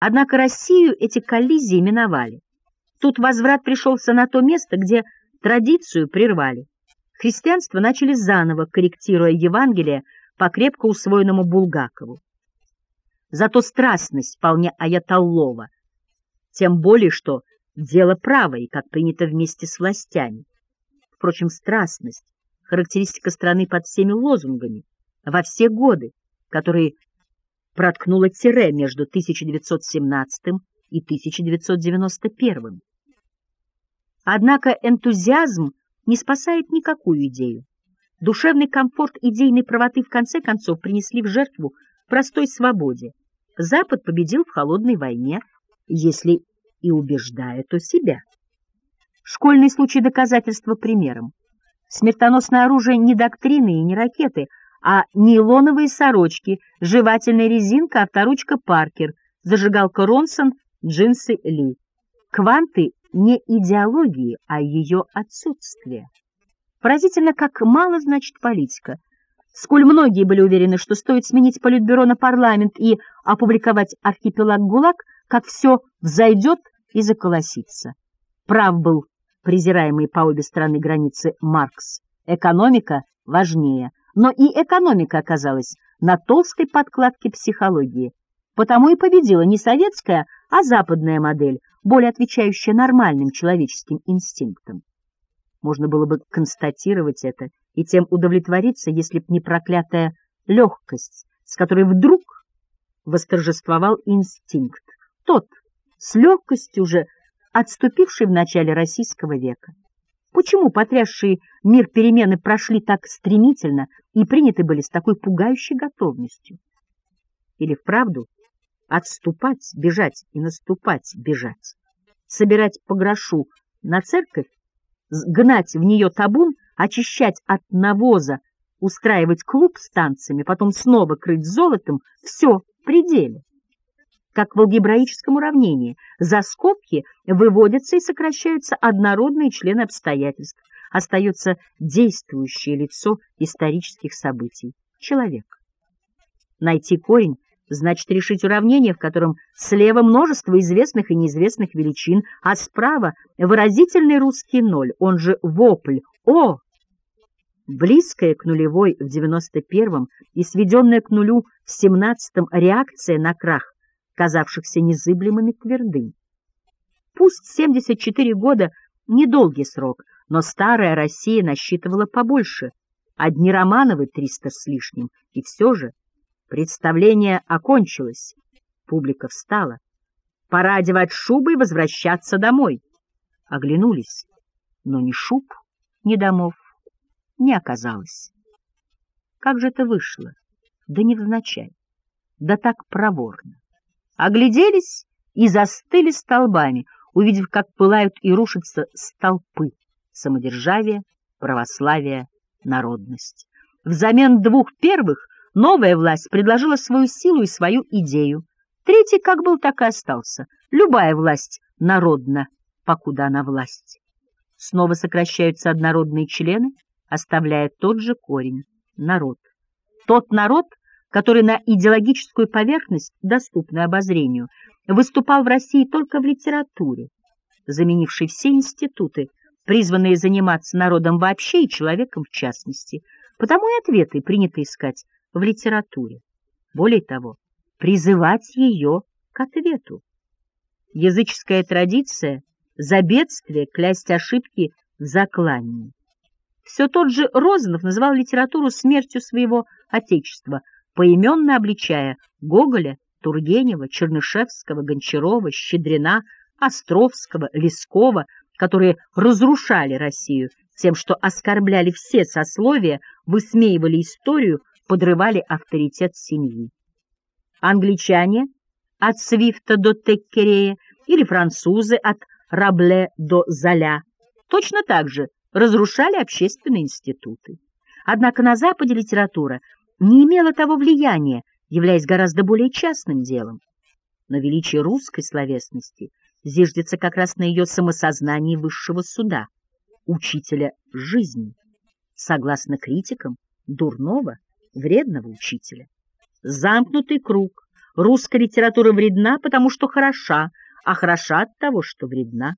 Однако Россию эти коллизии миновали. Тут возврат пришелся на то место, где традицию прервали. Христианство начали заново, корректируя Евангелие по крепко усвоенному Булгакову. Зато страстность вполне Аятоллова, тем более что дело правое, как принято вместе с властями. Впрочем, страстность — характеристика страны под всеми лозунгами, во все годы, которые проткнуло тире между 1917 и 1991. Однако энтузиазм не спасает никакую идею. Душевный комфорт идейной правоты в конце концов принесли в жертву простой свободе. Запад победил в холодной войне, если и убеждая, то себя. Школьный случай доказательства примером. Смертоносное оружие не доктрины и не ракеты, а нейлоновые сорочки, жевательная резинка, авторучка Паркер, зажигалка Ронсон, джинсы Ли. Кванты не идеологии, а ее отсутствие. Поразительно, как мало значит политика. Сколь многие были уверены, что стоит сменить политбюро на парламент и опубликовать архипелаг ГУЛАГ, как все взойдет и заколосится. Прав был презираемый по обе стороны границы Маркс. Экономика важнее, но и экономика оказалась на толстой подкладке психологии. Потому и победила не советская, а западная модель, более отвечающая нормальным человеческим инстинктам. Можно было бы констатировать это и тем удовлетвориться, если б не проклятая легкость, с которой вдруг восторжествовал инстинкт, тот, с легкостью уже отступивший в начале российского века. Почему потрясшие мир перемены прошли так стремительно и приняты были с такой пугающей готовностью? Или вправду отступать, бежать и наступать, бежать, собирать по грошу на церковь, гнать в нее табун, очищать от навоза, устраивать клуб с танцами, потом снова крыть золотом, все в пределе как в алгебраическом уравнении. За скобки выводятся и сокращаются однородные члены обстоятельств. Остается действующее лицо исторических событий — человек. Найти корень значит решить уравнение, в котором слева множество известных и неизвестных величин, а справа выразительный русский ноль, он же вопль «О!». Близкая к нулевой в 91-м и сведенная к нулю в 17-м реакция на крах казавшихся незыблемыми твердынь. Пусть 74 года — недолгий срок, но старая Россия насчитывала побольше. Одни Романовы — 300 с лишним, и все же представление окончилось. Публика встала. Пора одевать шубы и возвращаться домой. Оглянулись, но ни шуб, ни домов не оказалось. Как же это вышло? Да невзначай, да так проворно огляделись и застыли столбами, увидев, как пылают и рушатся столпы самодержавия, православия, народность. Взамен двух первых новая власть предложила свою силу и свою идею. Третий как был, так и остался. Любая власть народна, покуда она власть. Снова сокращаются однородные члены, оставляя тот же корень — народ. Тот народ, который на идеологическую поверхность, доступную обозрению, выступал в России только в литературе, заменившей все институты, призванные заниматься народом вообще и человеком в частности. Потому и ответы принято искать в литературе. Более того, призывать ее к ответу. Языческая традиция — за бедствие клясть ошибки в заклании. Все тот же Розанов называл литературу смертью своего отечества — поименно обличая Гоголя, Тургенева, Чернышевского, Гончарова, Щедрина, Островского, Лескова, которые разрушали Россию тем, что оскорбляли все сословия, высмеивали историю, подрывали авторитет семьи. Англичане от Свифта до Теккерея или французы от Рабле до Золя точно так же разрушали общественные институты. Однако на Западе литература не имела того влияния, являясь гораздо более частным делом. Но величие русской словесности зиждется как раз на ее самосознании высшего суда, учителя жизни, согласно критикам, дурного, вредного учителя. Замкнутый круг, Русская литература вредна, потому что хороша, а хороша от того, что вредна.